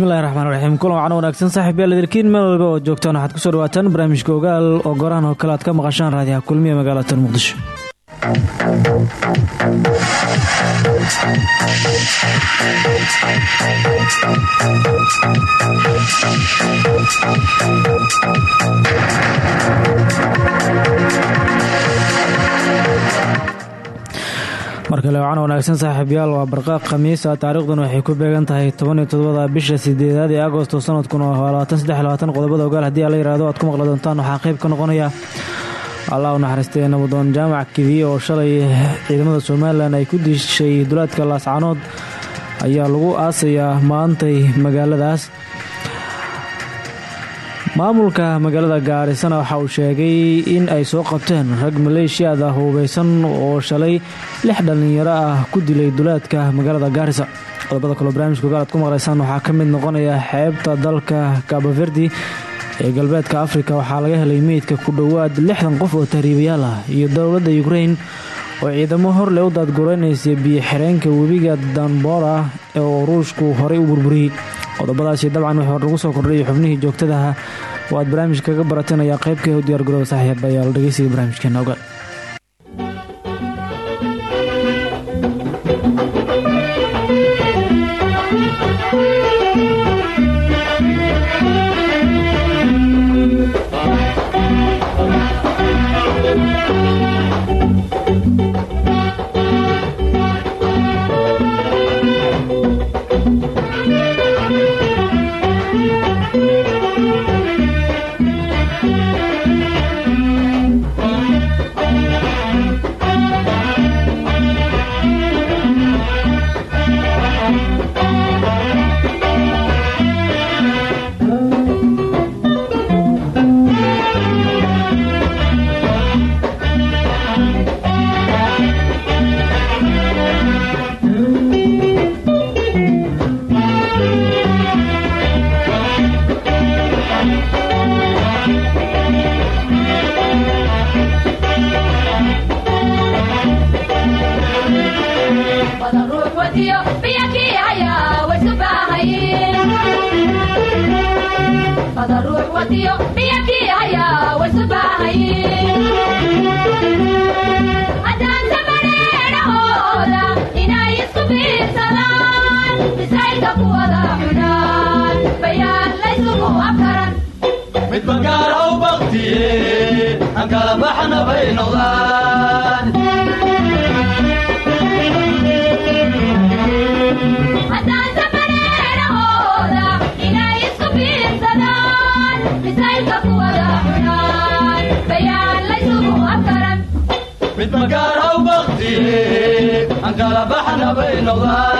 bismillahi raxmaan raxiim kulan wacan wanaagsan saaxiib yaal idilkiin. Meel walba oo joogtaan waxaad ku soo dhawaataan barnaamijka ogaal oo gorahan oo kale aad ka maqashaan raadiyaha kulmiya magaalada muqdisho markale wacan wanaagsan saaxiibyaal waa barqaaq khamiisa taariikhduna waxay ku beegan tahay tobaniyo todobada bisha sideedaad ee agosto sanadkuna waa labaatan saddex qodobada ogaal haddii ala yihahdo aad ku maqli doontaan waxaa qayb ka noqonaya allah u naxariistay nabadoon jaamac kidiye oo shalay ciidamada somalilan ay ku dishay dulaadka laascanood ayaa lagu aasayaa maantay magaaladaas maamulka magaalada gaarisana waxa uu sheegay in ay soo qabteen rag maleeshiyaad ah hubeysan oo shalay lix dhallinyaro ah ku dilay dulaadka magaalada gaarisa. Qodobada kaloo barnaamijka ogaal aad ku maqlaysaan waxaa ka mid noqonaya xeebta dalka kabaverdi ee galbeedka afrika. Waxaa laga helay meydka ku dhowaad lixdan qof oo tahriibayaal ah iyo dowladda ukrain oo ciidamo horleh u daadguraynaysa biyo xireenka webiga danbora oo ruushku horey u burburiyey qodobadaasi dabcan hor lagu soo kordhayay xubnihii joogtadaha oo aad barnaamijka kaga barateen ayaa qaybka u diyargarooba saaxiibayaal dhegeysiga barnaamijkeena ogaal baraaraha maalqabeenada lacagta bangiyada u taal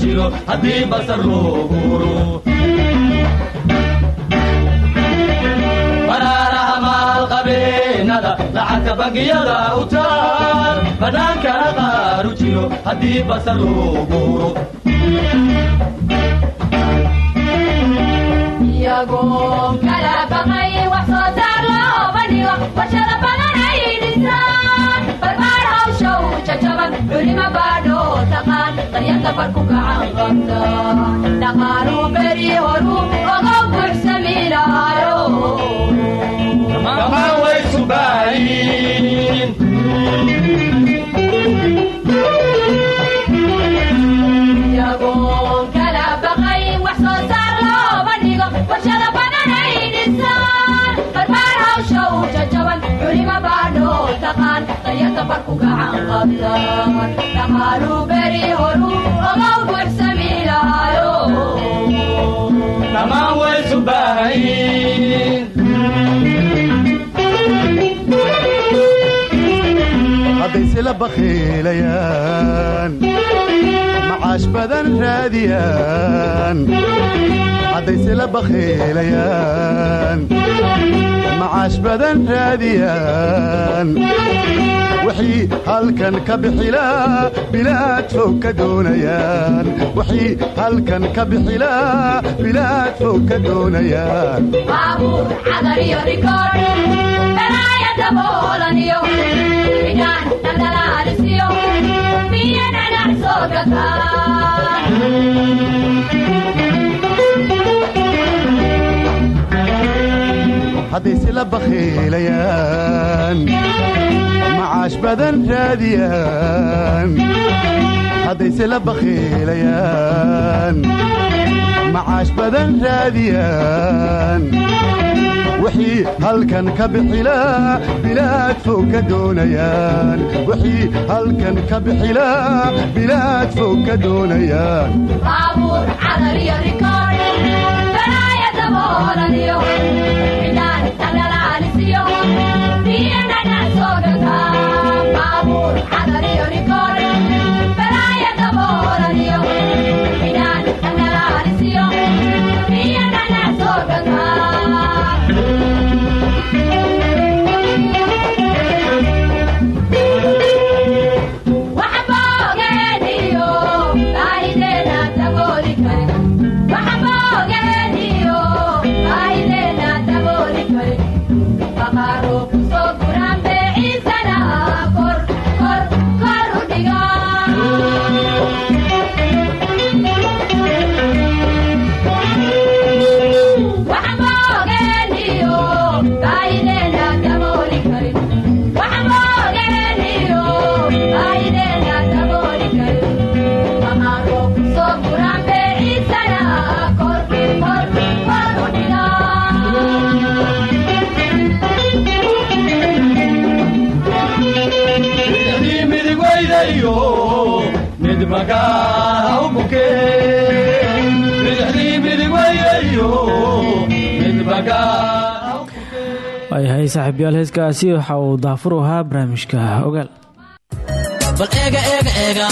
jiro haddii basar loo baraaraha maalqabeenada lacagta bangiyada u taal bannaankana qaaru jiro haddii basar loo saar loo bandhigo warshada badan ay dhisaan barbaar hawsha u jajaban culima baadho taqaan daryanta barku gacan qabta dhaqaaluu beri horu oga buuxsami lahayo qabtaan dhaqaaluu beri horu ogow buuxsami lahayo dhammaan way isu macaash badan raadiyaan hadday sila bakhiilayaan macaash badan raadiyaan wixii halkan ka bixilaa bilaad fog ka doonayaan wixii halkan ka bixilaa bilaad fog ka doonayaan baabuur cadar iyo rikoor hadday sila bakhiilayaan macaash badan raadiyaan. Hadday sila bakhiilayaan macaash badan raadiyaan wixii halkan ka bixilaa bilaad fog ka doonayaan. Wixii halkan ka bixilaa bilaad fog ka doonayaan waayahay saaxiibyaal heeskaasi waxa uu daafur u ahaa barnaamijka ogaal. Bal eega eega eega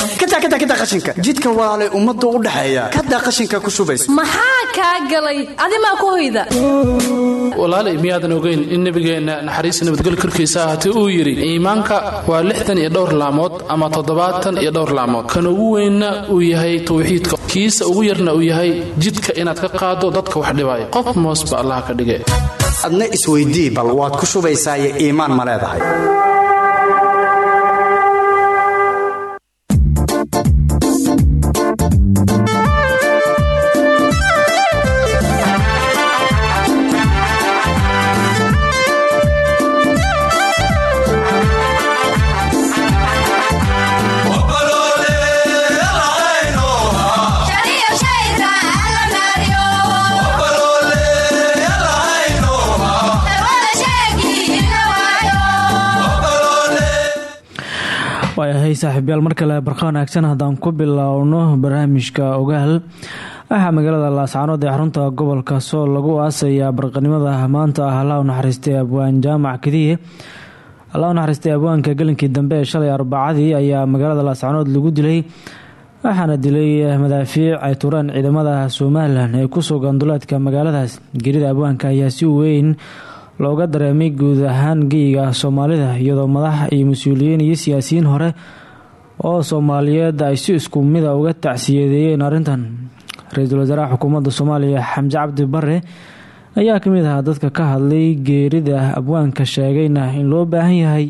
kita qashinka. Jidka walaalay ummadda u dhaxeeya kadaa qashinka ku shubaysa. Maxaa kaa galay? Adimaa ku hoyda. Walaalay miyaadan ogeyn in nebigeenna naxariista nabadgelyo korkiisa ahaatee uu yidhi iimaanka waa lixdan iyo dhowr laamood ama toddobaatan iyo dhowr laamood. Kan ugu weynna uu yahay tawxiidka. Kiisa ugu yarna uu yahay jidka inaad ka qaado dadka wax dhibaya qof moosba allaha ka dhige adna isweydii bal waad ku shubaysaayo iimaan ma leedahay waayahay saaxiibyaal mar kale barqa wanaagsan haddaan ku bilowno barnaamijka ogaal. Waxaa magaalada laascaanood ee xarunta gobolka sool lagu aasayaa barqanimada maanta ah allah u abwaan jaamac kadiye. Allah u abwaanka gelinkii dambe ee shalay arbacadii ayaa magaalada laascaanood lagu dilay waxaana dilay madaafiic ay tureen ciidamada somalilan ee ku sugan duleedka magaaladaas. Gerida abwaanka ayaa si weyn looga dareemay guud ahaan geyiga soomaalida iyadoo madax iyo mas'uuliyiin iyo siyaasiyiin hore oo soomaaliyeed ay si isku mida uga tacsiyadeeyeen arrintan. Ra'iisul wasaaraha xukuumadda soomaaliya xamse cabdi bare ayaa ka mid ahaa dadka ka hadlay geerida abwaanka sheegayna in loo baahan yahay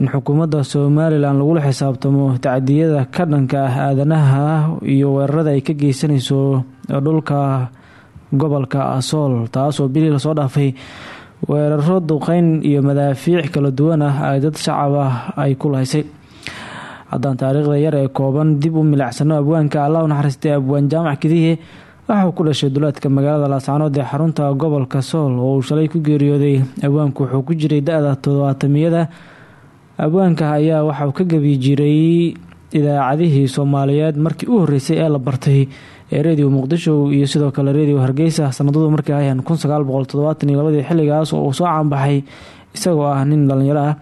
in xukuumadda somalilan lagula xisaabtamo tacdiyada ka dhanka ah aadanaha iyo weerarada ay ka geysanayso dhulka gobolka asool taasoo bilii la soo dhaafay weeraro duqeyn iyo madaafiic kala duwan ah ay dad shacab ah ay ku lahaysay. Haddaan taariikhda yar ee kooban dib u milicsano abwaanka allah u naxariistay abwaan jaamac kidiye waxa uu ku dhashay duleedka magaalada laascaanood ee xarunta gobolka sool oo uu shalay ku geeriyooday. Abwaanku wuxuu ku jiray da-da toddobaatamiyada abwaanka ayaa waxa uu ka gebi jiray idaacadihii soomaaliyeed markii u horeysay ee la bartay ee muqdisho iyo sidoo kale radio hargeysa. Sanadadu markii ahayeen kun sagaal xilligaas oo soo caanbaxay isagoo ah nin dhalinyaro ah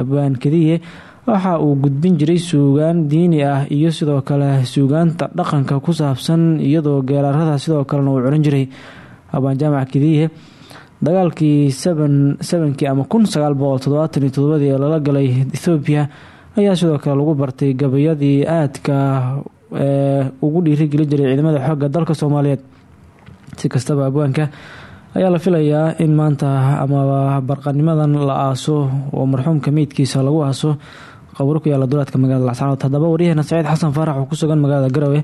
abwaan kadiye waxa uu gudbin jiray suugaan diini ah iyo sidoo kale suugaanta dhaqanka ku saabsan iyadoo geeraarada sidoo kalena uu curan jiray. Abwaan jaamac kadiye dagaalkii sebankii ama kun sagaal boqol toddobaatan iyo todobadii ee lala galay ethoobiya ayaa sidoo kale lagu bartay gabayadii aadka ugu dhiirigeli jiray ciidamada xoogga dalka soomaaliyeed. Si kastaba abwaanka ayaa la filayaa in maanta amaba barqanimadan la aaso oo marxuumka meydkiisa lagu aaso qabro ku yaalla duleedka magaalada lacsanood haddaba waryaheena saciid xasan faarax oo ku sugan magaalada garowe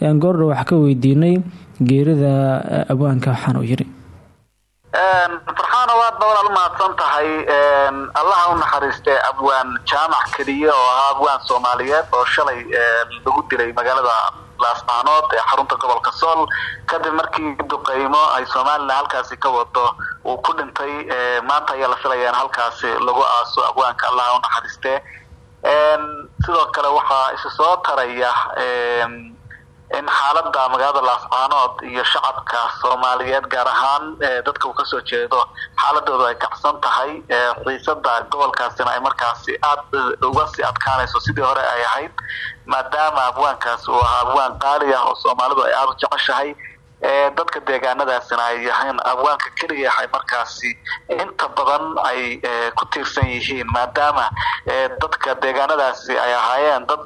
ayaan goordha wax ka weydiinay geerida abwaanka waxaan uu yiri waad ba walaal mahadsan tahay allaha u naxariistay abwaan jaamac keliye oo ahaa abwaan soomaaliyeed oo shalay lagu dilay magaalada laascaanood ee xarunta gobolka sool. Kadib markii duqeymo ay somalilan halkaasi ka wado uu ku dhintay maanta ayaa la filaya in halkaasi lagu aaso abwaanka allaha u naxariistee. Sidoo kale waxaa isa soo taraya in xaalada magaalada laascaanood iyo shacabka soomaaliyeed gaar ahaan dadka uu ka soo jeedo xaaladoodu ay kacsan tahay xiisada gobolkaasina ay markaasi aada uga sii adkaanayso sidii hore ay ahayd maadaama abwaankaas uu ahaa abwaan qaali ah oo soomaalidu ay aada u jeceshahay. Dadka deegaanadaasina ay yahayn abwaanka keliya ay markaasi inta badan ay ku tiirsan yihiin maadaama dadka deegaanadaasi ay ahaayeen dad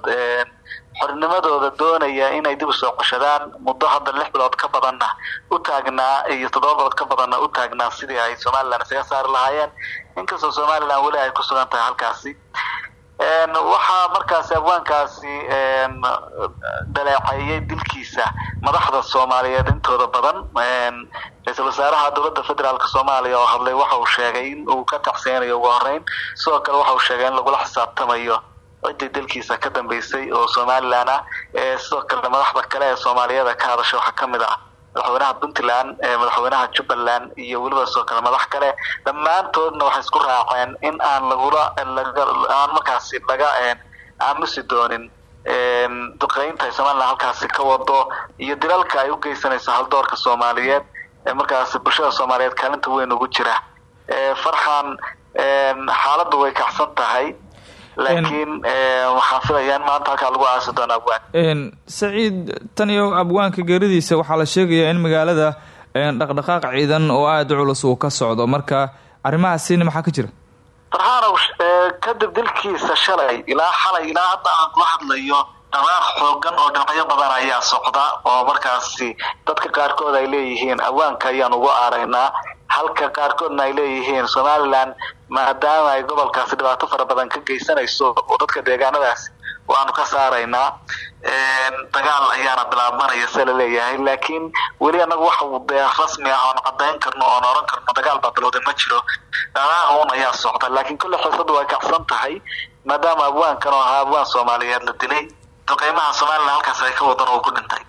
xornimadooda doonaya inay dib u soo qoshadaan muddo hadda lix bilood ka badanna u taagnaa iyo toddoba bilood ka badanna u taagnaa sidii ay somalilan isaga saari lahaayeen. Inkastoo somalilan weli ay ku sugan tahay halkaasi. Waxaa markaasi abwaankaasi daleeceeyay dilkiisa madaxda soomaaliyeed intooda badan. Ra'iisul wasaaraha dowladda federaalk soomaaliya oo hadlay waxa uu sheegay in uu ka tacseenayo ugu horeyn sidoo kale waxa uu sheegay in lagula xisaabtamayo ciddii dalkiisa ka dambeysay oo somalilan ah sidoo kale madaxda kale ee soomaaliyada ka hadasha waxaa ka mid ah madaxweynaha puntland madaxweynaha jubbaland iyo weliba sidoo kale madax kale. Dhammaantoodna waxay isku raaceen in aan lagula aan markaasi laga aamusi doonin duqeynta ay somalilan halkaasi ka wado iyo dilalka ay u geysanayso haldoorka soomaaliyeed ee markaasi bulshada soomaaliyeed kaalinta weyn ugu jira. Farxan xaaladdu way kacsan tahay laakiin waxaan filayaa in maanta halkaa lagu aasi doono abwaan. Saciid tan iyo abwaanka geeridiisa waxaa la sheegayaa in magaalada dhaqdhaqaaq ciidan oo aada u culus uu ka socdo. Marka arrimahaasina maxaa ka jira? Farxaanow kadib dilkiisa shalay ilaa xalay ilaa hadda aan kula hadlayo dhaqaaq xoogan oo dhinacyo badan ayaa socda oo markaasi dadka qaarkood ay leeyihiin abwaanka ayaan ugu aaraynaa. Halka qaarkoodna ay leeyihiin somalilan maadaama ay gobolkaasi dhibaato fara badan ka geysanayso oo dadka deegaanadaasi waanu ka saaraynaa. Dagaal ayaana bilaabmanaya se la leeyahay laakiin weli anagu waxa uu dee rasmi ah oon cadayn karno oon oran karno dagaal baa bilowday ma jiro. Dhaqaaqa un ayaa socda. Laakiin kolley xiisadu way kacsan tahay maadaama abwaankan oo ahaa abwaan soomaaliyeed la dilay duqeymaha somalilan halkaas ay ka wadan oo ku dhintay.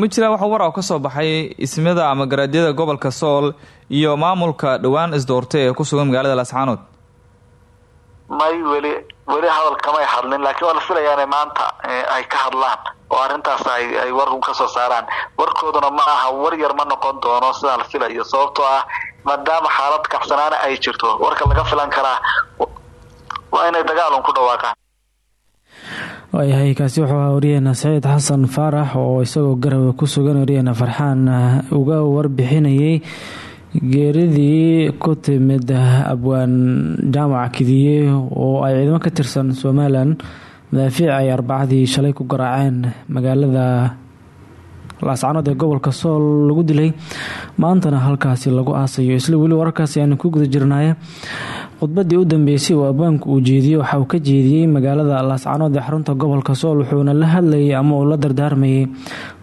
Ma jiraa wax war ka soo baxay ismada ama garaadyada gobolka sool iyo maamulka dhowaan isdoortay ee ku sugan magaalada laascaanood may weli weli hadal kamay hadlin laakiin waa la filayaa inay maanta ay ka hadlaan oo arrintaas ay ay war ka soo saaraan. Warkooduna ma aha war yar ma noqon doono sidaan la filayo sababtoo ah maadaama xaalad kacsanaana ay jirto warka laga filan karaa waa inay dagaalun ku dhawaaqaan waayahay kaasi wuxuu ahaa waryaheena saciid xasan faarax oo isagoo garawe ku sugan waryaheena farxaan uga warbixinayay geeridii ku timid abwaan jaamac kidiye oo ay ciidamo ka tirsan somalilan. Madaafiic ay arbacadii shalay ku garaaceen magaalada laascanood ee gobolka sool lagu dilay maantana halkaasi lagu aasayo. Isla weli wararkaasi aanu ku guda jirnaaye. Khudbadii u dambeysay oo abwaanku uu jeediyey waxa uu ka jeediyey magaalada laascanood ee xarunta gobolka sool wuxuuna la hadlayay ama uu la dardaarmayay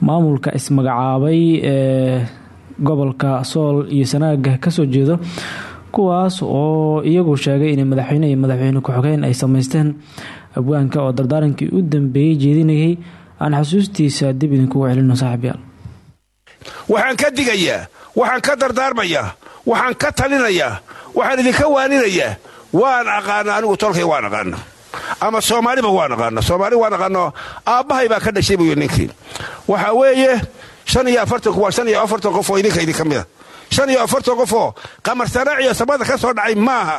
maamulka ismagacaabay ee gobolka sool iyo sanaaga ka soo jeedo kuwaas oo iyagu sheegay inay madaxweyne iyo madaxweyne ku-xigeen ay sameysteen abwaanka oo dardaarankii u dambeeyey jeedinayay aan xasuustiisa dib idinkugu celino saaxiibyaal. Waxaan ka digayaa waxaan ka dardaarmayaa waxaan ka talinayaa waxaan idinka waaninayaa waan aqaana anigu tolkay waan aqaana ama soomaaliba waan aqaana soomaali waan aqaano aabbahay baa ka dhashay buu ninkii. Waxa weeye shan iyo afartan waa shan iyo afartan qof oo idinka idinka mida shan iyo afartan qof oo qamar saraac iyo samada ka soo dhacay maaha.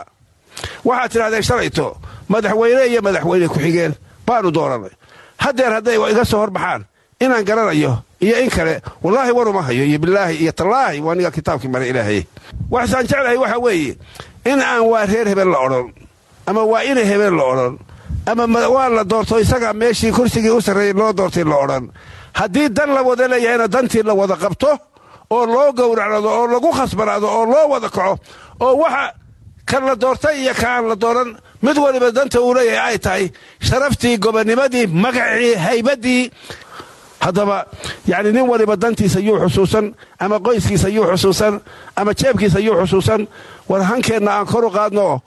Waxaad tidhahdeen shalayto madaxweyne iyo madaxweyne ku-xigeen baanu dooranay haddeer hadday iga soo horbaxaan inaan garanayo iyo in kale wallaahi waruma hayo iyo bilaahi iyo tallaahi waa niga kitaabkii mare ilaahay. Waxsaan jeclahay waxa weeye in aan waa reer hebel la odhan ama waa ina hebel la odhan ama waa la doorto isagaa meeshii kursigii u sarreeyey loo doortay la odhan. Haddii dan la wada leeyahayna dantii la wada qabto oo loo gowracnado oo lagu khasbanaado oo loo wada kaco oo waxa kan la doortay iyo kaan la dooran mid waliba danta uu leeyahay ay tahay sharaftii gobonnimadii magacii haybaddii. Haddaba yacni nin waliba dantiisa yuu xusuusan ama qoyskiisa yuu xusuusan ama jeebkiisa yuu xusuusan war hankeenna aan koru qaadno.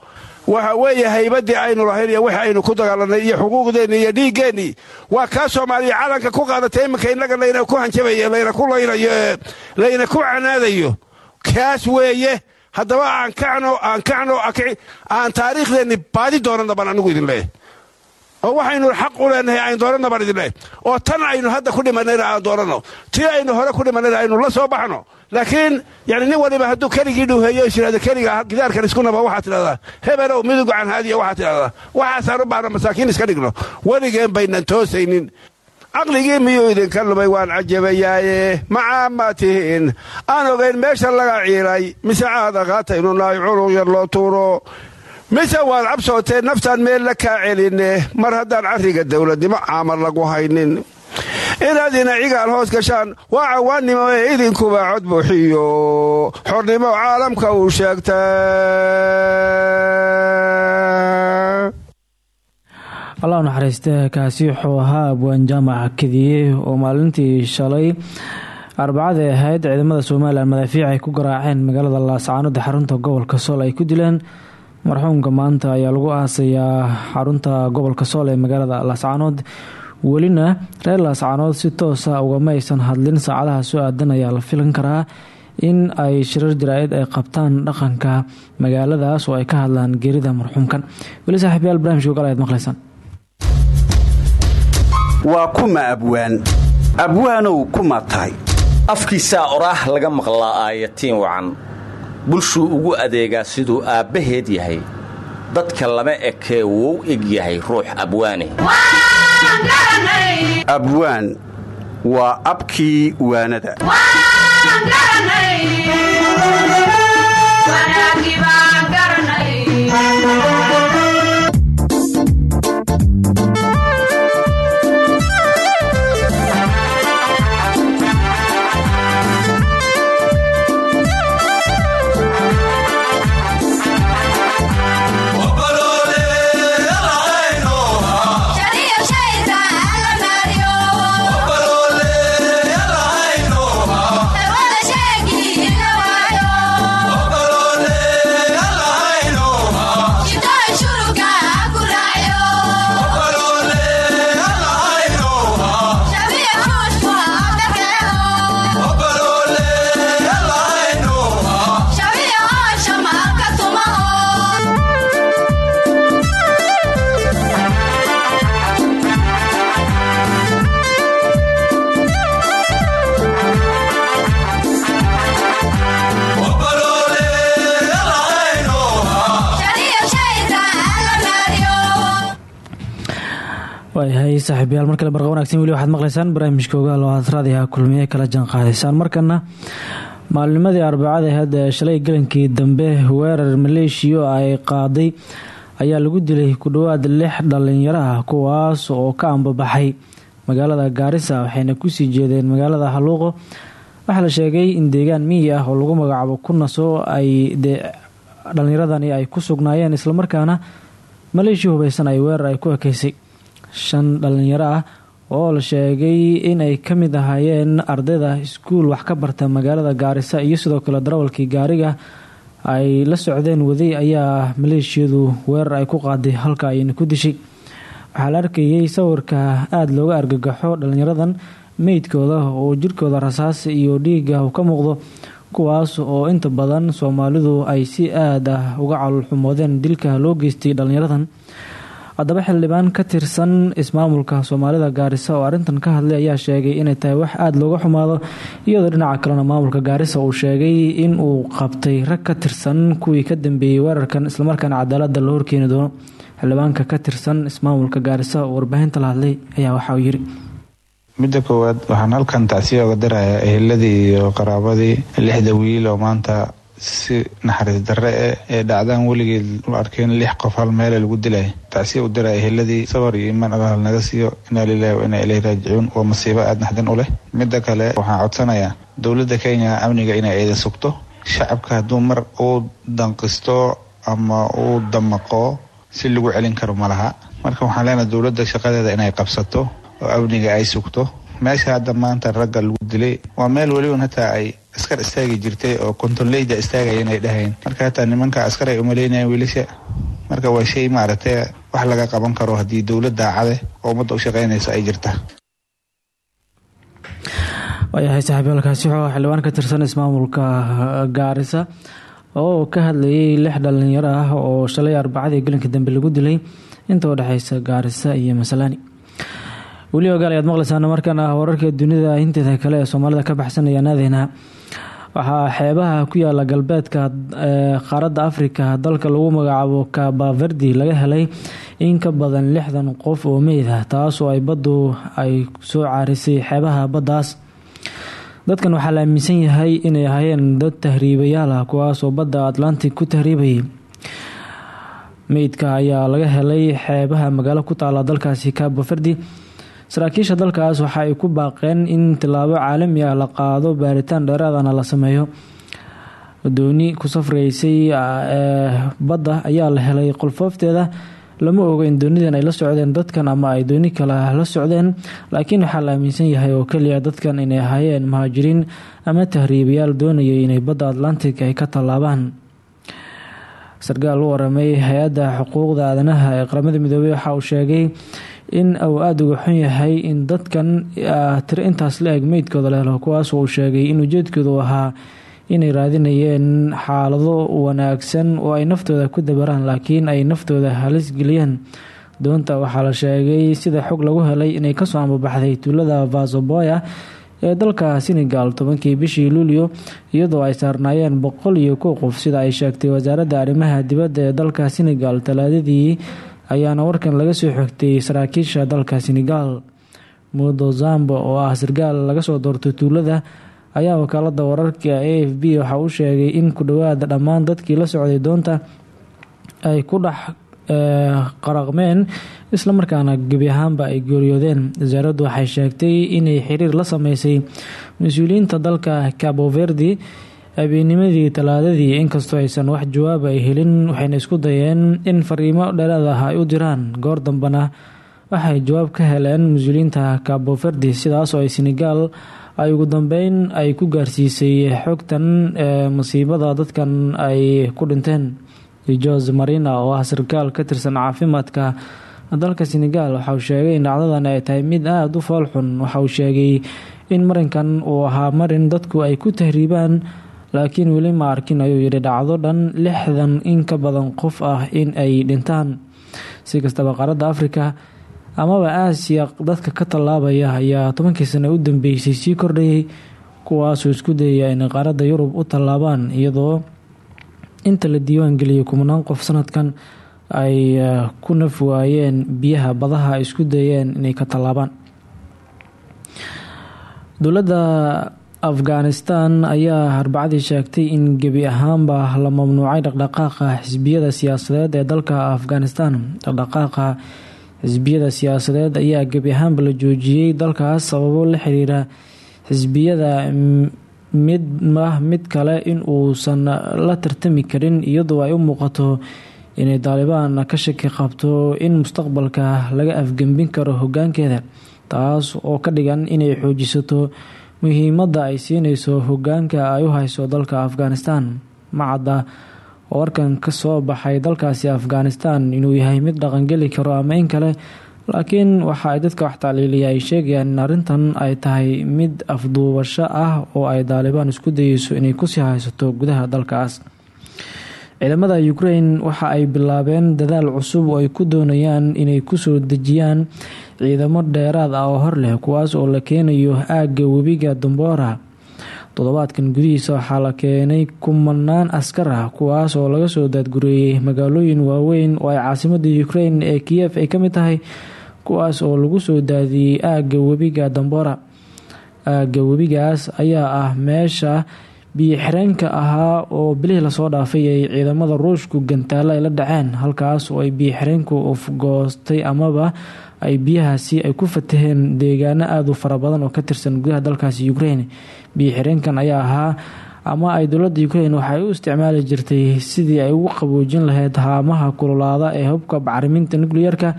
Waxa weeye haybaddii aynu lahayn iyo wixii aynu ku dagaalanay iyo xuquuqdeennii iyo dhiiggeennii waa kaa soomaaliya calanka ku qaadatay iminka innaga layna ku hanjabayo layna ku laynayo ee layna ku canaadayo. Kaas weeye haddaba aan kacno aan kacno aan taariikhdeenni baadi doonana baan anigu idin leeyahay. Oo waxaynu xaq u leenahay aynu doonana baan idin leeyahay. Oo tan aynu hadda ku dhimanayna aan doonano. Tii aynu hore ku dhimanayna aynu la soo baxno. Laakiin yani nin waliba hadduu keligii dhuuheeyo is yidhahdo keliga gidaarkan isku naba waxaad tidhahdaa hebelow midugu canhaadiya waxaad tidhahdaa waxaasaan u baahna masaakiin iska dhigno. Weligeen baynan toosaynin caqligii miyuu idinka lumay waan cajabayaaye macaa tihiin aan ogayn meesha laga ciiray mise caada qaataynu nahay culuq yar loo tuuro? Mise waad cabsooteen naftaan meel la kaa celinne? Mar haddaan carriga dawladnimo caamar lagu haynin. Inaad inacigaal hoos gashaan waa cawaannimo ee idinkuba cod buuxiyo xornimo caalamka uu sheegta allah naxariiste kaasi wuxuu ahaa jaamac kediye oo maalintii shalay arbacada ahayd. Ciidamada somalilan madaafiic ay ku garaaceen magaalada laascaanoda xarunta gobolka sool ay ku dileen. Marxuumka maanta ayaa lagu aasayaa xarunta gobolka sool ee magaalada laascaanood welina reer laascaanood si toosa ugama aysan hadlin saacadaha soo aadan ayaa la filan karaa in ay shirar jaraa-id ay qabtaan dhaqanka magaaladaas oo ay ka hadlaan geerida marxuumkan. Weli saaxiibyaal barnamij ogal ayaad maqlaysaan waa kuma abwaan abwaanow kuma tahay afkiisaa oraah laga maqlaa aayatiin wacan. Bulshuu ugu adeegaa siduu aabbaheed yahay. Dadka lama ekee wuu eg yahay ruux abwaane. Abwaan waa abkii waanada waayahay saaxiibayaal mar kale barqa wanagsan weli waxaad maqlaysaan barnaamijka ogaal oo kulmiye kala jaan qaadaysaan markana maalnimadii arbacada ee shalay galankii dambe weerar maleeshiya ay qaaday ayaa lagu dilay ku dhowaad lix dhalinyaro ah kuwaas oo ka ambabaxay magaalada gaarisa waxayna ku sii jeedeen magaalada haluuqo. Waxaa la sheegay in deegaan miyi ah oo lagu magacaabo kunaso ay dhalinyaradani ay ku sugnaayeen islamarkaana maleeshiya hubeysan ay weerar ay ku ekeysay shan dhalinyaro ah oo la sheegay inay ka mid ahaayeen ardayda iskuul wax ka barta magaalada gaarisa iyo sidoo kale darawalkii gaariga ay la socdeen waday ayaa maleeshiyadu weerar ay ku qaaday halka ayna ku dishay. Waxaa la arkayay sawirka aada looga argagaxo dhalinyaradan meydkooda oo jirkooda rasaas iyo dhiiga ka muuqdo kuwaas oo inta badan soomaalidu ay si aad ah uga calolxumoodeen dilka loo geystay dhallinyaradan haddaba xildhibaan ka tirsan ismaamulka soomaalida gaarisa oo arrintan ka hadlay ayaa sheegay inay tahay wax aada looga xumaado iyadoo dhinaca kalena maamulka gaarisa uu sheegay in uu qabtay rag ka tirsan kuwii ka dambeeyey weerarkan islamarkaana cadaalada la horkeeni doono. Xildhibaanka ka tirsan ismaamulka gaarisa oo warbaahinta la hadlay ayaa waxa uu yiri. Midda koowaad waxaan halkan tacsiya oga dirayaa eheladii iyo qaraabadii lixda wiil oo maanta si naxariis darre e ee dhacdaan weligeed u arkeen lix qof hal meele lagu dilay. Tacsiya u diraya eheladii sabar iyo imaan allah naga siiyo inaa lilahi wa inaa ilayhi raajicuun waa masiibo aada naxdin u leh. Midda kale waxaan codsanayaa dowladda kenya amniga inay eeda sugto shacabka hadduu mar uu danqisto ama uu damaqo si lagu celin karo malaha marka waxaan leenahay dowladda shaqadeeda inay qabsato oo amniga ay sugto. Meesha hadda maanta ragga lagu dilay waa meel weliban hataa ay askar istaagi jirtay oo kontonleyda istaagayan ay dhahayn marka hataa nimanka askar ay umaleynayaan wiilasha. Marka waa shay maaragtay wax laga qaban karo haddii dowlad daacade oo ummadda u shaqeynaysa ay jirta. Waayahay saaxiibyaalkaasi wuxuu xildhibaan ka tirsan ismaamulka gaarisa oo ka hadlayay lix dhalinyaro ah oo shalay arbacadii gelinka dambe lagu dilay. Inta u dhexeysa gaarisa iyo masalani. Weli ogaal ayaad maqleysaan markan ah wararka dunida inteeda kale ee soomaalida ka baxsanaya naadeena waxaa xeebaha ku yaalla galbeedka qaaradda afrika. Dalka lagu magacaabo kabaverdi laga helay in ka badan lixdan qof oo meyd ah taasoo ay baddu ay soo caarisay xeebaha baddaas. Dadkan waxaa la aaminsan yahay inay ahaayeen dad tahriibayaal ah kuwaasoo badda atlantic ku tahriibayay meydka ayaa laga helay xeebaha magaalo ku taala dalkaasi kabaverdi saraakiisha dalkaas waxa ay ku baaqeen in tilaabo caalami ah la qaado baaritaan dheeraadana la sameeyo. Dooni ku safreysay badda ayaa la helay qolfoofteeda. Lama oga in doonidan ay la socdeen dadkan ama ay dooni kale la socdeen laakiin waxaa la aaminsan yahay oo keliya dadkan inay ahaayeen muhaajiriin ama tahriibayaal doonayay inay badda atlantic ay ka tallaabaan. Sarkaal u waramay hay'adda xuquuqda aadanaha ee qaramada midoobey waxa uu sheegay in uu aada uga xun yahay in dadkan tiro intaas la eg meydkooda la kuwaas uu sheegay in ujeedkoodu ahaa inay raadinayeen xaalado wanaagsan oo ay naftooda ku dabaraan laakiin ay naftooda halis geliyeen. Doonta waxaa la sheegay sida xog lagu helay inay ka soo ambabaxday tuulada vazoboya ee dalka senegal tobankii bishii luulyo iyadoo ay saarnaayeen boqol iyo kow qof. Sida ay sheegtay wasaaradda arrimaha dibadda ee dalka senegal talaadadii ayaana warkan laga soo xogtay saraakiisha dalka senegal. Mudo zambo oo ah sarkaal laga soo doortay tuulada ayaa wakaalada wararka a f b waxa uu sheegay in ku dhowaada dhammaan dadkii la socday doonta ay ku dhex qaraqmeen islamarkaana gebi ahaanba ay geeriyoodeen wasaaraddu waxay sheegtay inay xiriir la sameysay mas'uuliyiinta dalka cabo verdi habeennimadii talaadadii inkastoo aysan wax jawaab ay helin waxayna isku dayeen in fariimo dheeraad ah ay u diraan. Goor dambena waxay jawaab ka heleen mas'uuliyiinta sidaas oo ay senegal ay ugu dambeyn ay ku gaarsiisay xogtan masiibada dadkan ay ku dhinteen. Jose marina oo ah sarkaal ka tirsan caafimaadka dalka senegal waxa uu sheegay in dhacdadan ay tahay mid aada u foolxun. Waxa uu sheegay in marinkan uu ahaa marin dadku ay ku tahriibaan laakiin weli ma arkin ayuu yidhi dhacdo dhan lixdan in ka badan qof ah in ay dhintaan. Si kastaba qaaradda afrika amaba aasiya dadka ka tallaabaya ayaa tobankii sano u dambeysay sii kordhayay kuwaasoo isku dayaya inay qaaradda yurub u tallaabaan iyadoo inta la diiwaan geliyay kumanaan qof sanadkan ay ku naf waayeen biyaha badaha isku dayeen inay ka tallaabaan. Dowladda afghanistan ayaa arbacadii sheegtay in gebi ahaanba la mamnuucay dhaqdhaqaaqa xisbiyada siyaasadeed ee dalka afghanistan. Dhaqdhaqaaqa xisbiyada siyaasadeed ayaa gebi ahaanba la joojiyey dalkaas sababo la xiriira xisbiyada mid ah mid kale in uusan la tartami karin iyadoo ay u muuqato inay daalibaan ka shaki qabto in mustaqbalka laga afgembin karo hogaankeeda taas oo ka dhigan inay xoojisato muhiimadda ay siineyso hogaanka ay u hayso dalka afghanistan. Macadda warkan ka soo baxay dalkaasi afghanistan inuu yahay mid dhaqangeli karo ama in kale laakiin waxa ay dadka wax taaliiliya ay sheegayaan in arrintan ay tahay mid afduubasho ah oo ay daalibaan isku dayeyso inay ku sii haysato gudaha dalkaas. Ciidamada ukraine waxa ay bilaabeen dadaal cusub oo ay ku doonayaan inay ku soo dejiyaan ciidamo dheeraad ah oo hor leh kuwaas oo la keenayo aagga webiga dambora. Toddobaadkan gudihiisa waxaa la keenay kumanaan askar ah kuwaas oo laga soo daadgureeyey magaalooyin waaweyn oo ay caasimada ukraine ee kiyef ay ka mid tahay kuwaas oo lagu soo daadiyey aagga webiga dambora. Aagga webigaas ayaa ah meesha biyo-xireenka ahaa oo bilihii la soo dhaafay ay ciidamada ruushku gantaalo ay la dhaceen halkaas oo ay biyo-xireenku ufgoostay amaba ay biyahaasi ay ku fataheen deegaano aada u fara oo ka tirsan gudaha dalkaasi ukraine. Biyo-xireenkan ayaa ahaa ama ay dowladda ukraine waxay u isticmaali jirtay sidii ay ugu qaboojin lahayd haamaha kululaada ee hubka bacriminta nucleer-ka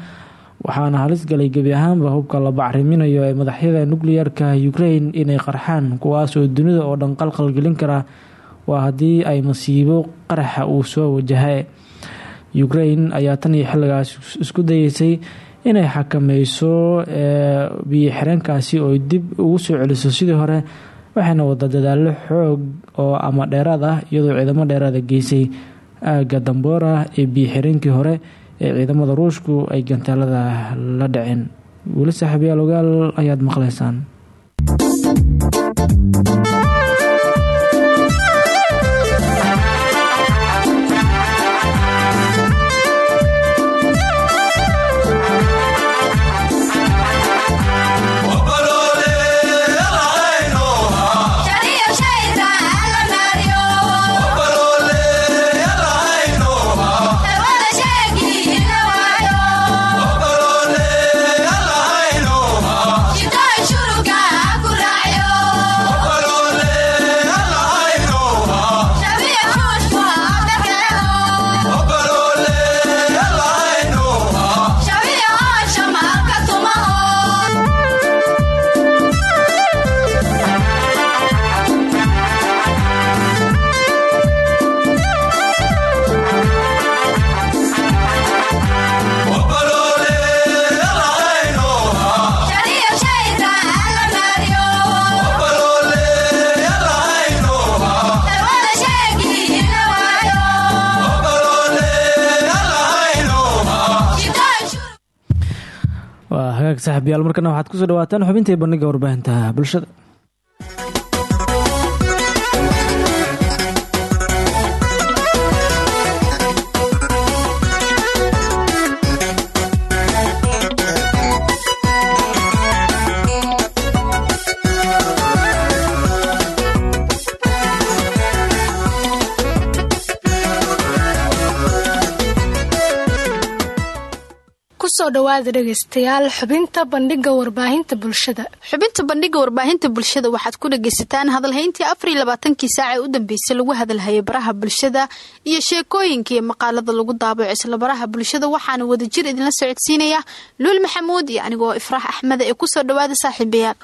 waxaana halis galay gebi ahaanba hubka la bacriminayo ee madaxyada nucleer-ka ukraine inay qarxaan kuwaas oo dunida oo dhan qalqalgelin kara. Waa haddii ay masiibo qaraxa uu soo wajaha ukraine ayaa tan iyo xilligaas isku dayeysay inay xakameyso biyo xireenkaasi oo dib ugu soo celiso. Sidii hore waxayna wada dadaalo xoog oo ama dheeraad ah iyadoo ciidamo dheeraada geysay. Aagga dambora ee biyo xireenkii hore ee ciidamada ruushku ay gantaalada la dhaceen weli saaxiibayaal ogaal ayaad maqleysaan saaxiibyaal markana waxaad ku soo dhawaataan xubintii bandhiga warbaahinta bulshada dhawaada dhegaystayaal xubinta bandhiga warbaahinta bulshada. Xubinta bandhiga warbaahinta bulshada waxaad ku dhagaysataan hadalhayntii afar iyo labaatankii saac ee u dambeysay lagu hadalhayay baraha bulshada iyo sheekooyinka iyo maqaalada lagu daabaco isla baraha bulshada. Waxaana wadajir idinla socodsiinaya luul maxamuud iyo anigoo ifraax axmeda ee ku soo dhawaada saaxiibayaal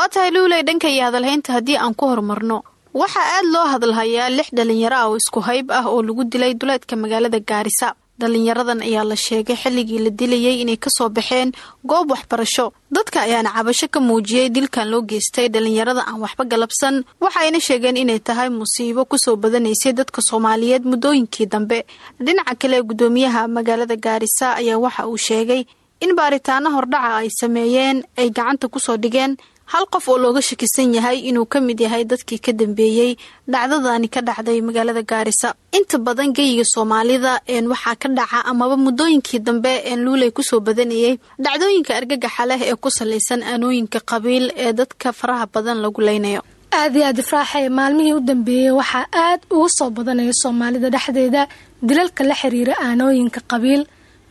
waa tahay luuley dhanka iyo hadalhaynta haddii aan ku horumarno? Waxaa aad loo hadalhayaa lix dhalinyaro ah oo isku hayb ah oo lagu dilay duleedka magaalada gaarisa dhalinyaradan ayaa la sheegay xilligii la dilayay inay ka soo baxeen goob waxbarasho. Dadka ayaana cabasho ka muujiyey dilkan loo geystay dhalinyarada aan waxba galabsan. Waxayna sheegeen inay tahay musiibo ku soo badanaysay dadka soomaaliyeed muddooyinkii dambe. Dhinaca kale gudoomiyaha magaalada gaarisa ayaa waxa uu sheegay in baaritaano hordhaca ay sameeyeen ay gacanta ku soo dhigeen hal qof oo looga shakisan yahay inuu ka mid yahay dadkii ka dambeeyey dhacdadani ka dhacday magaalada gaarisa inta badan geyiga soomaalida een waxaa ka dhaca amaba muddooyinkii dambe een luuley ku soo badanayay. Dhacdooyinka argagaxa leh ee ku salaysan aanooyinka qabiil ee dadka faraha badan lagu leynayo. Aad iyo aad ifraaxee maalmihii u dambeeyey waxaa aad ugu soo badanaya soomaalida dhexdeeda. Dilalka la xiriira aanooyinka qabiil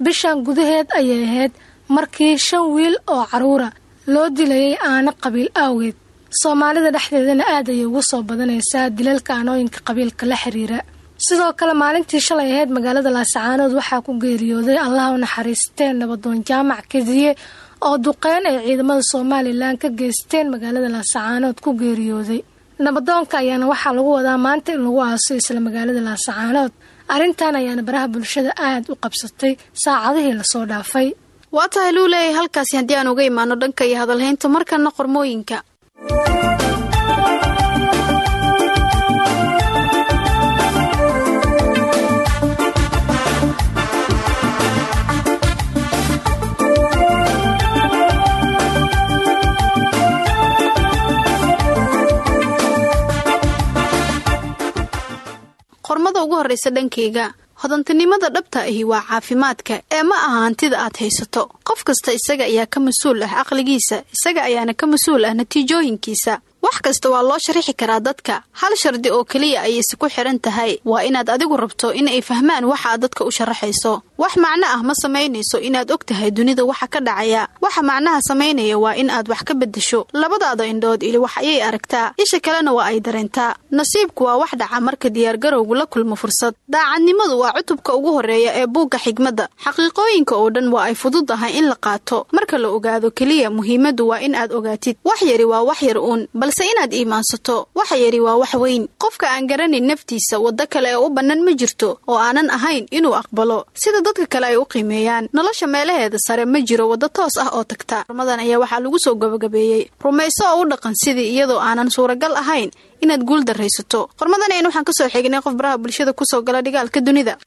bishan gudaheed ayay ahayd markii shan wiil oo caruura loo dilayay aano qabiil awgeed soomaalida dhexdeedana aad ayay ugu soo badanaysaa dilalka aanooyinka qabiilka la xiriira. Sidoo kale maalintii shalay ahayd magaalada laasacaanood waxaa ku geeriyooday allaha u naxariistee nabadoon jaamac kediye oo duqeyn ay ciidamada somalilan ka geysteen magaalada laasacaanood ku geeriyooday. Nabadoonka ayaana waxaa lagu wadaa maanta in lagu aaso isla magaalada laasacaanood arrintan ayaana baraha bulshada aad u qabsatay saacadihii la soo dhaafay waa tahay luu leeyahay halkaasi haddii aan uga imaano dhanka iyo hadalhaynta markana qormooyinka. Qormada ugu horreysa dhankayga hodantinimada dhabta ahi waa caafimaadka ee ma aha hantida aad haysato. Qof kasta isaga ayaa ka mas'uul ah caqligiisa isaga ayaana ka mas'uul ah natiijooyinkiisa wax kasta waa loo sharixi karaa dadka. Hal shardi oo keliya ayayse ku xidhan tahay. Waa inaad adigu rabto in ay fahmaan waxa aad dadka u sharaxayso wax macno ah ma samaynayso inaad og tahay dunida waxa ka dhacaya. Waxa macnaha samaynaya waa in aad wax ka beddesho. Labadaada indhood ili wax ayay aragtaa. Isha kalena waa ay dareentaa nasiibku waa wax dhaca marka diyaargarowgu la kulmo fursad. Daacadnimadu waa cutubka ugu horreeya ee buugga xigmadda. Xaqiiqooyinka oo dhan waa ay fududahay in la qaato. Marka la ogaado keliya muhiimaddu waa in aad ogaatid. Wax yari waa wax yar uun balse inaad iimaansato waxa yari waa wax weyn. Qofka aan garanin naftiisa waddo kale ee u bannaan ma jirto oo aanan ahayn inuu aqbalo. Sida dadka kale ay u qiimeeyaan nolosha meelaheeda sare ma jiro waddo toos ah oo tagta. Rumadan ayaa waxaa lagu soo gabagabeeyey. Rumayso oo u dhaqan sidii iyadoo aanan suuragal ahayn inaad guul daraysato. Qormadan aynu waxaan ka soo xignay qof baraha bulshada ku soo gala dhigaalka dunida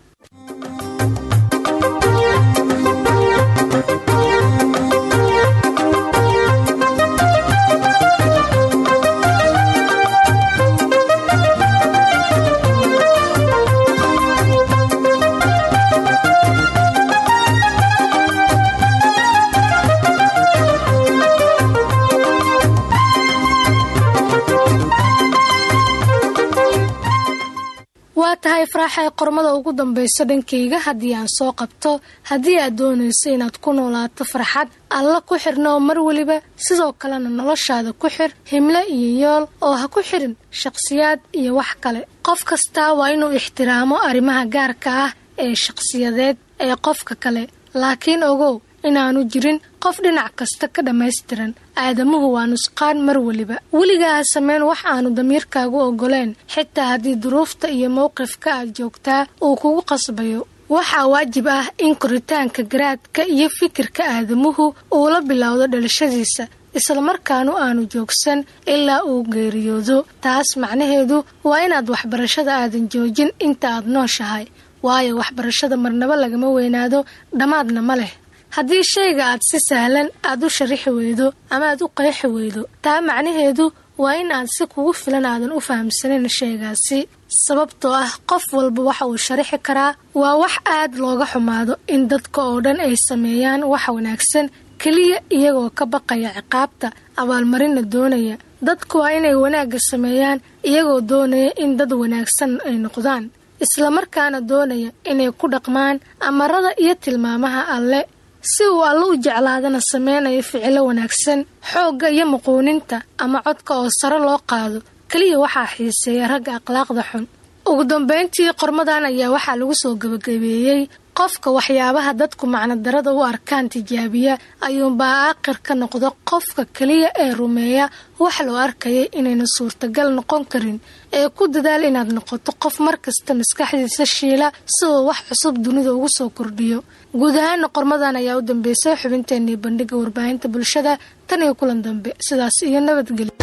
tahay faraaxay qormada ugu dambayso dhankayga haddii aan soo qabto haddii aad doonayso inaad ku noolaato farxad alla ku xirnoo mar weliba. Sidoo kalena noloshaada ku xir himlo iyo yool oo ha ku xirin shaqsiyaad iyo wax kale. Qof kastaa waa inuu ixtiraamo arrimaha gaarka ah ee shaqsiyadeed ee qofka kale. Laakiin ogow inaanu jirin qof dhinac kasta ka dhammaystiran aadamuhu waa nusqaan mar weliba weligaa ha sameyn wax aanu damiirkaagu ogoleen xitaa haddii duruufta iyo mowqifka aad joogtaa uu kugu qasbayo. Waxaa waajib ah in koritaanka garaadka iyo fikirka aadamuhu uu la bilowdo dhalashadiisa islamarkaanu aanu joogsan ilaa uu geeriyoodo. Taas macnaheedu waa inaad waxbarashada aadan joojin inta aad nooshahay waayo waxbarashada marnaba lagama weynaado dhammaadna ma leh haddii shayga aad si sahlan aad u sharixi weydo ama aad u qeexi weydo taa macnaheedu waa in aad si kugu filan aadan u fahamsanin shaygaasi. Sababtoo ah qof walba waxa uu sharixi karaa waa wax aad looga xumaado in dadka oo dhan ay sameeyaan wax wanaagsan keliya iyagoo ka baqaya ciqaabta abaalmarinna doonaya. Dadku waa inay wanaagga sameeyaan iyagoo doonaya in dad wanaagsan ay noqdaan. Islamarkaana doonaya inay ku dhaqmaan amarada iyo tilmaamaha alle si uu alle u jeclaadana sameynayo ficilo wanaagsan xoogga iyo muquuninta ama codka oo sare loo qaado keliya waxaa xiiseeya ragga akhlaaqda xun. Ugu dambayntii qormadan ayaa waxaa lagu soo gebagabeeyey qofka waxyaabaha dadku macnodarada u arkaan tijaabiya ayuunbaa aakhir ka noqdo qofka keliya ee rumeeya wax loo arkayay inayna suurtagal noqon karin. Ee ku dadaal inaad noqoto qof markasta maskaxdiisa shiila si uu wax cusub dunida ugu soo kordhiyo. Guud ahaana qormadan ayaa u dambeysay xubinteenii bandhiga warbaahinta bulshada tan iyo kulan dambe. Sidaas iyo nabadgelyo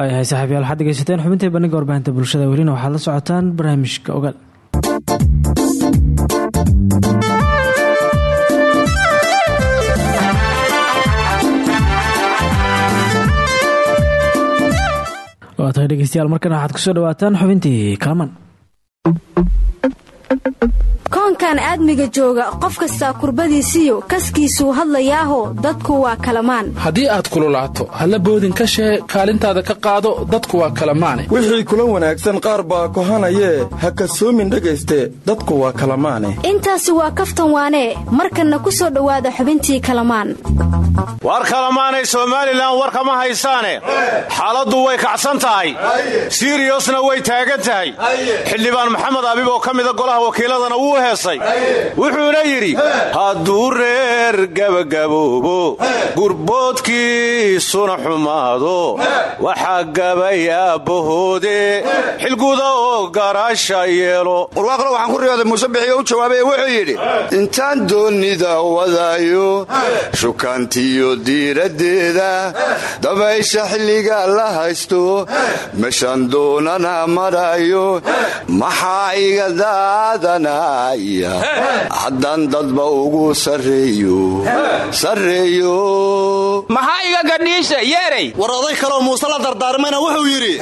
waayahay saaxiibyaal waxaad dhegeysateen xubintii bandhiga warbaahinta bulshada. Welina waxaad la socotaan barnaamijka ogaal waa tahay dhegeystayaal markana waxaad ku soo dhawaataan xubintii kalaman koonkan aadmiga jooga qof kastaa kurbadiisiyo kaskiisuu hadlayaaho dadku waa kalamaan. Haddii aad kululaato halla boodin ka shee kaalintaada ka qaado dadku waa kala maane wixii kula wanaagsan qaar baa kohanayee ha kasoomin dhegayste dadku waa kala maane intaasi waa kaftan waanee markanna ku soo dhowaada xubintii kalamaan. War kalamaanay somalilan war kama haysaane. Xaaladdu way kacsan tahay. Siriyosna way taagan tahay. Xildhibaan maxamed abib oo ka mida golaha wakiiladana wuu heesay. Wuxuuna yidhi hadduu reer gabagaboobo gurboodkiisuna xumaado waxaa gabay aabbahoode xilguda oo garaasha yeelo. Warwaaqlo waxaan ku riyooday muuse bixiyo u jawaabay wuxuu yidhi intaan doonnida wadaayo shukaantiyo diiraddeeda dabaysha xilliga la haysto meshaan doonana marayo maxaa iga daadanaya haddaan dadba ugu sarreeyo sarreeyo maxaa iga gadhiisha yeeray war oday kaloo muuse la dardaarmayna wuxuu yidhi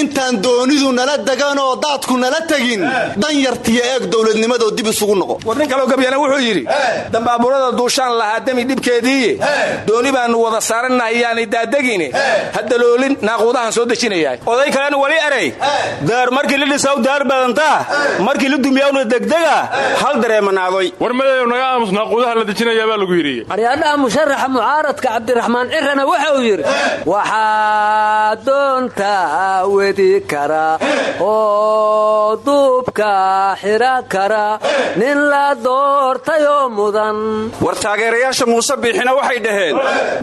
intaan doonidu nala deganoo daadku nala tegin dan yartiyo eeg dowladnimadoo dib isugu noqo war nin kaloo gabyana wuxuu yidhi dambaaburada duushaan lahaa demi dhibkeediiye dooni baannu wada saarannahay yaanay daadegine haddaloolin naaquudahan soo dejinayaa oday kalena weli eray daar markii la dhisaw daar badantaa markii la dumiyawna degdega hal dareemanaadoy war madayow naga aamus naaquudaha la dejinayaa baa lagu yidhi. Aryaadhaha musharaxa mucaaradka cabdiraxmaan cirana wuxuu yidhi waxaa doontaa wedi kara oo duubka xira kara nin la doortayoo mudan. War taageerayaasha muuse biixina waxay dhaheen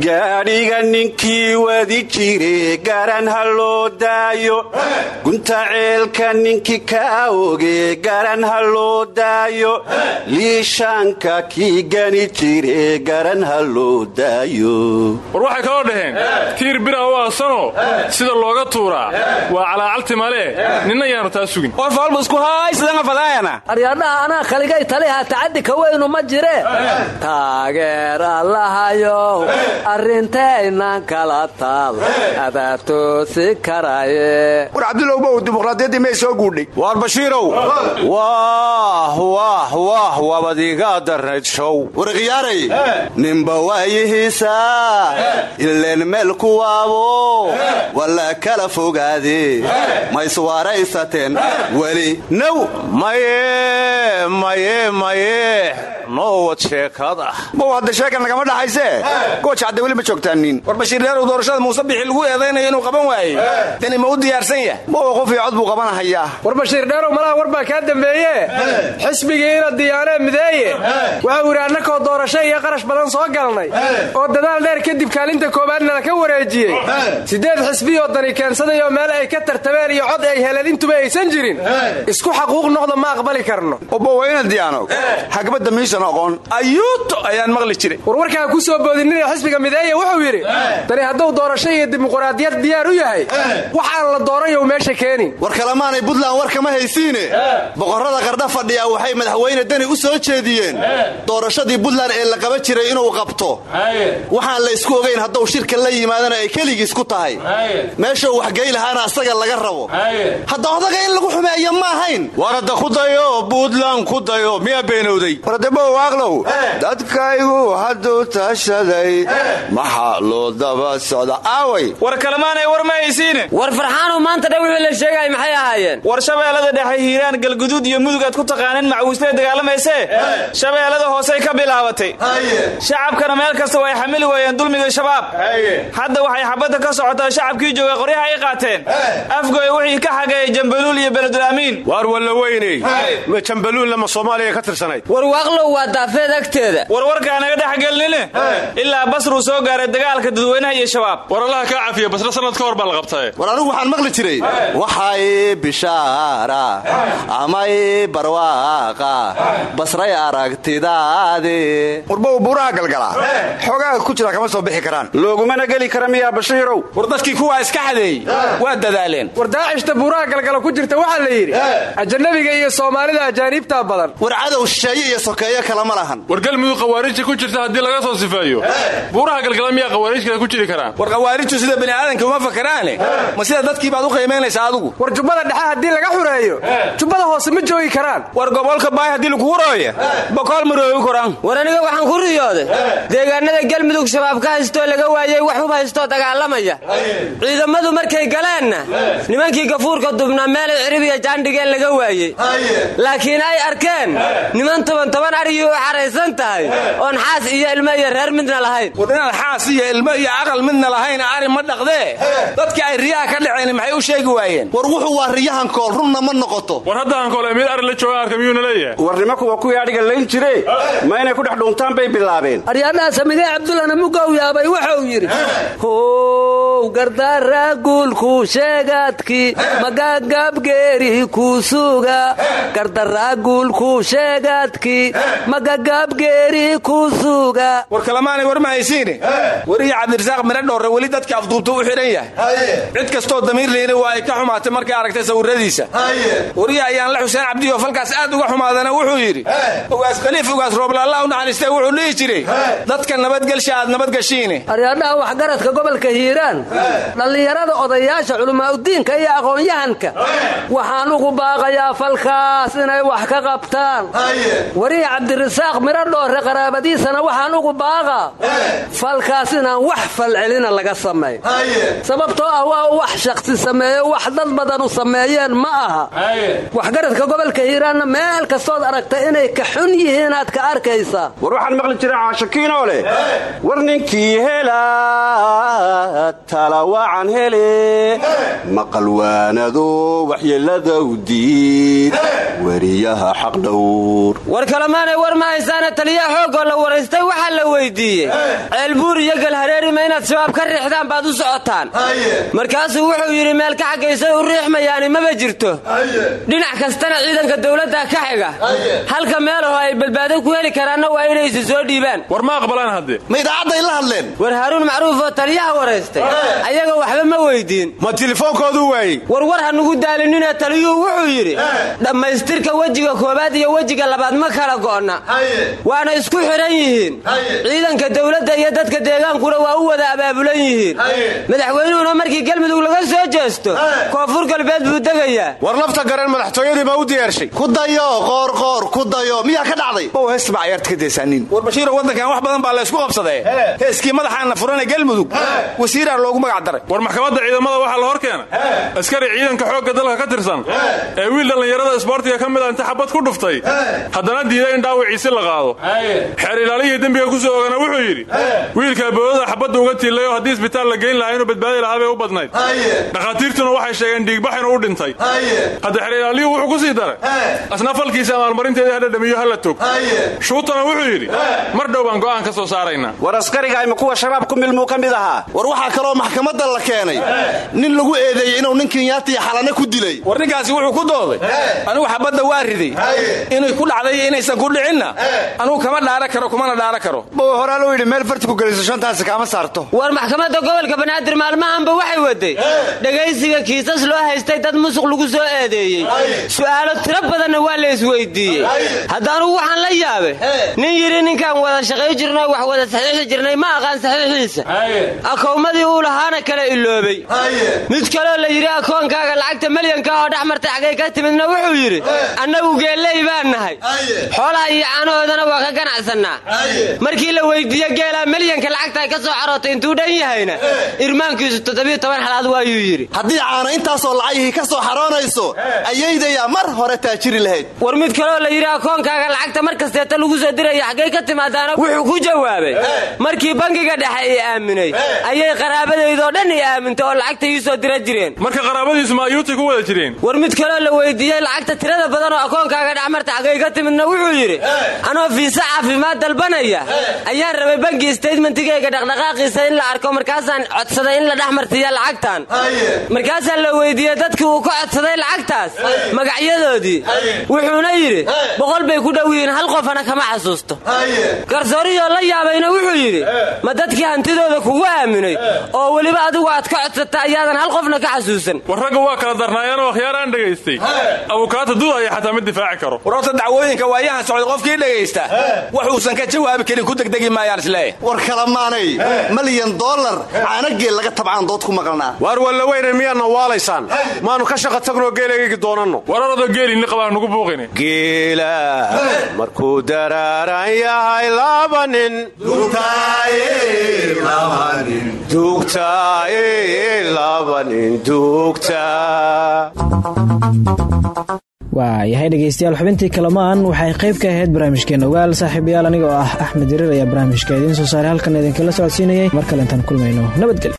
gaadhiga ninkii wadi jire garan ha loo daayo. Gunta ceelka ninkii ka oge garan ha loo daayo liishaanka kii gani jire garan ha loo daayo. War waxay kaloo dhaheen tiir bira u aasanoo sida looga tuuraa waa calaacalti male ninna yaanu taa sugin. Aryaadhaha anaa kaligay taliha tacaddi ka weynu ma jire taageera lahayow arrintaynan kala taal. Adaa toosi karaye war cabdulowbow dimuqraadiyaddii may soo guudhay. Waar bashiirow waah waah wabadiga darnayd show. Warkhiyaaray ninba waayihiisa ileen meel ku waabo. Walla kala fogaade ma iswaaraysateen weli. Now maye maye maye. Noowad sheekada mow hadda sheekan nagama dhaxaysee gooja hadda weli ma joogtaanin war bashiirreerow doorashada muuse bixi lagu eedaynayo inuu qaban waayey tani ma u diyaarsan yahay? Mowa qof iyo cod buu qabanahayaa war bashiir dheerow malaha war baa kaa dambeeye xisbigiina diyaanee mideeye. Waxau yidhi annakoo doorasho iyo qarash badan soo galnay. Oo dadaal dheer kadib kaalinta koowaadna ka wareejiyey. Siddeed xisbiyoo dani keensadayoo meel ay ka tartameen iyo cod ay heleen intuba aysan jirin. Isku xaquuq noqda ma aqbali karno. Obowayna diyaano hagbadda miisan oqoon ayuuto ayaan maqli jiray. Warwarkaa ku soo boodinina xisbiga mideeye wuxuu yidhi dani hadduu doorasho iyo dimuquraadiyad diyaar u yahay. Waxaan la dooranyow meesha keenin war kalemaanay buntland war kama haysiine. Boqorrada qardha fadhiya waxay madaxweyne deni u soo jeediyeen. Doorashadii buntland ee la qaba jiray inuu qabto. Waxaan la isku ogayn hadduu shirka la yimaadana ay keligiis ku tahay. Meeshuu waxgey lahaana asaga laga rabo. Hadda odaga in lagu xumeeyo ma ahayn. War hadda ku dayo buntland ku dayo miyaa beenowday. Wardebowaaqlow dadkaygu hadduu tashaday. Maxaa loo daba socda? Aaway. War kalemaanay war ma haysiine war farxaanuu maanta dha wixii la sheegay maxay ahaayeen? War shabeellada dhexe hiiraan galguduud iyo mudug aad ku taqaaneen macawiislee dagaalamaysee? Shabeellada hoosey ka bilaabatay. Shacabkana meel kasta way xamili weeyeen dulmiga shabaab. Hadda waxay xabadda ka socotaa shacabkii joogay qoryaha ay qaateen. Afgoy wixii ka xageeyay jambaluul iyo beledulaamiin waar walla weyney. Jambaluulna ma soomaaliya ka tirsanayd? War waaqlow waa daafeed agteeda. Warwarkaa naga dhexgelnine ilaa basruu soo gaaray dagaalka dadweynaha iyo shabaab. War allaha kaa cafiya basre sanad ka hor baa la qabtae war anigu waxaan maqli jiray. Waxay bishaara amay barwaaqa basray aragtidaade warbow buuraha galgala. Xoogaa ku jira kama soo bixi karaan. Loogumana geli kara miyaa bashiirow. War dadkii kuwaa iska xadeeyey waa dadaaleen. War daacishta buuraha galgala ku jirta waxaa la yidhi ajanabiga iyo soomaalida ajaaniibtaa badan. War cadow shisheeye iyo sokeeye kalama lahan. War galmudug khawaariijta ku jirta haddii laga soo sifeeyo. Buuraha galgala miyaa khawaariij kale ku jiri karaan. War khawaarijtu sida bini'aadanka uma fakaraane ma sida dadkii baad u qiimaynaysaa adigu war jubbada dhexe haddii laga xureeyo jubbada hoose ma joogi karaan war gobolka baay haddii lagu hurooya bokool ma roogi karaan war aniga waxaan ku riyooday deegaanada galmudug shabaab ka haystoo laga waayey wax hub haystoo dagaalamaya. Ciidamadu markay galeenna nimankii gafuurka dubnaa meelay cirib iyo jaandhigeen laga waayey laakiin ay arkeen niman toban toban arigii u xaraysan tahay oon xaas iyo ilmo iyo reer midna lahayn. War xaas iyo ilmo iyo aqal midna lahayn ari ma dhaqdee dadkii ay riyaha ka dhaceen maxay u sheegi waayeen? War wuxuu waa riyahan kool runna ma noqoto. War hadda hankool amiir ari la jooga arka miyuuna leeyahay war nimankuwa kuwii adhiga layn jire? Ma inay ku dhex dhuuntaan bay bilaabeen. Aryaadhaha samigee cabdullana mugow yaabay wuxuu yidhi. How gardaara guulku sheegaadkii magagaabgeeri ku suga gardaraa guulku sheegaadkii magagaabgeeri ku suga war kalamaanay war ma haysiine weriya cabdirasaaq mire dhoorre weli dadka afduubta u xidhan yahay. Cid kastoo damiir leyna waa ay ka xumaatay markay aragtay sawiradiisa weriya ayaan la xuseen cabdiyo falkaas aad uga xumaadana wuxuu yidhi ugaas khaliif ugaas rooblaallah u naxariistay wuxuu dhihi jiray dadka nabadgelsha aad nabadgashiine aryaadhaha waxgaradka gobolka hiiraan dhallinyarada odayaasha culimaauddiinka iyo aqoon-yahanka waxaan ugu baaqayaa falkaas inay wax ka qabtaan. Weriya cabdirasaaq miro dhoorre qaraabadiisana waxaan ugu baaqaa falkaas inaan wax falcelina laga samayn sababtoo ah waa wax shakhsi sameeyo wax dad badanu sameeyeen ma aha. Waxgaradka gobolka hiiraanna meel kastood aragta inay ka xun yihiinaad ka arkaysaa war waxaan maqli jiray caashakiinoo leh. War ninkii hela talawacan hele maqalwaanado waxyeeladaw diid. Weriyaha xaqdhowr war kalemaanay war ma haysaana taliyaha xoogoo la waraystay waxaa la weydiiyey. Ceelbuur iyo galhareerima inaad shabaab ka riixdaan baad u socotaan. Markaasuu wuxuu yidhi meel ka xaggaysay u riixmayaani maba jirto. Dhinac kastana ciidanka dowladda ka xiga halka meelaho ay badbaado ku heli karaanna waa inay isi soo dhiibaan. War ma aqbalaan hadde ma idaacadday la hadleen? War haaruun macruuf oo taliyaha waraystay. Ayaga waxba ma weydiin. Ma tilefoonkoodu waayey? War war hanugu daalinina taliyuhu wuxuu yidhi dhammaystirka wejiga koowaad iyo wejiga labaad ma kala go'na. Waana isku xidhan yihiin. Ciidanka dowladda iyo dadka deegaankuna waa u wada abaabulan yihiin. Madaxweynuhuna markii galmudug laga soo jeesto koonfur galbeed buu degayaa war lafta gareen madaxtooyadii baa u diyaarshay dayo qoorqoor ku dayo miyaa ka dhacday? Ow heesta ma cayaarta ka deysaanin war bashiiro waddankan wax badan baa laysku qabsadee heeskii madaxaana furana galmudug. Wasiiraa loogu magac daray. War maxkamadda ciidamada waxaa la hor keena askari ciidanka xoogga dalka ka tirsan. Ee wiil dhallinyarada isboortiga ka mida inta xabad ku dhuftay. Haddana diiday in dhaawiciisi la qaado. Xeer ilaalihii dembiga ku soo ogana wuxuu yidhi wiilkaa boodada xabadda uga tiilay oo haddii isbitaal la geyn lahaa inuu badbaadi lahaa bay u badnayd. Dhakhaatiirtuna waxay sheegeen dhiigbax inuu u dhintay. Hadda xeer ilaaliyuhu wuxuu ku sii daray falkiisa maalmarinteedii hadhadhamiyo hala tog. Shuutana wuxuu yidhi mar dhow baan go'aan ka soo saaraynaa war askariga ima kuwa shabaab ku milmuu ka mid ahaa. War waxaa kaloo maxkamadda la keenay. Nin lagu eedeeyey inuu nin kenyaatiya xalane ku dilay. War ninkaasi wuxuu ku dooday anigu xabadda waa riday. Inay ku dhacday iyo inaysan ku dhicinna. Anugu kama dhaara karo kumana dhaara karo. Bow horaa luu yidhi meel farti ku geliso shantaasi kaama saarto. War maxkamadda gobolka banaadir maalmahanba waxay waday. Dhegaysiga kiisas loo haystay dad musuq lagu soo eedeeyey. Su'aalo tiro badanna waa isweydiiyey. Haddaanugu waxaan la yaabay nin yidhi ninkaan wada shaqay jirnay wax wada saxiixi jirnay ma aqaan saxiixiisa. Akowmadii uu lahaana kala iloobay. Mid kaloo la yidhi akoonkaaga lacagta melyanka oo dhex martay xaggay ka timidna wuxuu yidhi annagu geelley baan nahay. Xoolaha iyo caanahoodana waa ka ganacsannaa. Markii la weyddiiye geelaa melyanka lacagta ay ka soo xarootay intuu dhan yahayna. Irmaankiisu toddobiyo toban xalaad waayuu yidhi. Haddii caana intaasoo lacagihii ka soo xaroonayso ayaydayaa mar hore taajiri lahayd war mid kaloo la yidhi akoonkaaga lacagta mar kasteeta lagu soo diraya xaggay ka timaadaana wuxuu ku jawaabay. Markii bangiga dhexe ii aaminay ayay qaraabadaydoo dhan ii aamintay oo lacagta ii soo dira jireen. Marka qaraabadiisu ma ayuutay ku wada jireen? War mid kaloo la weydiiyey lacagta tirada badan oo akoonkaaga dhexmarta xaggay ka timidna wuxuu yidhi anoo fiise caafimaad dalbanaya. Ayaan rabay bangi statementigayga dhaqdhaqaaqiisa in la arko markaasaan codsaday in la dhexmartiya lacagtan. Markaasaa la weydiiyey dadkii uu ka codsaday lacagtaas magacyadoodii wuxuuna yidhi boqol bay ku dhow yihiin hal qofana kama xasuusto. Garsooriyoo la yaabayna wuxuu yidhi ma dadkii hantidooda kugu aaminay? Oo weliba adigu aad ka codsata ayaadan hal qofna ka xasuusan. War ragga waa kala darnaayeenoo akhyaar aan dhegaystay. Abukaata dudaya xataa ma difaaci karo. War horta dacwooyinka waayahan socday qofkii dhegaysta wax uusan ka jawaabi karin ku degdegi maayaan is leeyahay war kalamaanay malyan dollar. Caanageel laga tabcaan dood ku maqalnaa waar walla weyne miyaadna waalaysaan? Maanu ka shaqa tagnoo geelaygi doonanno. Wararada geelini qabaa nugu buuqini geela markuu daraaran yahay laba nin dugtaaye laba nin dugta waa yahay dhegaystayaal xubintii kalamaan. Waxay qayb ka ahayd barnaamijkeena ogaal. Saaxiibayaal anigoo ah axmed yarir ayaa barnaamijka idiin soo saaray. Halkan idinkala socodsiinayay. Mar kale intaan kulmayno. Nabadgelyo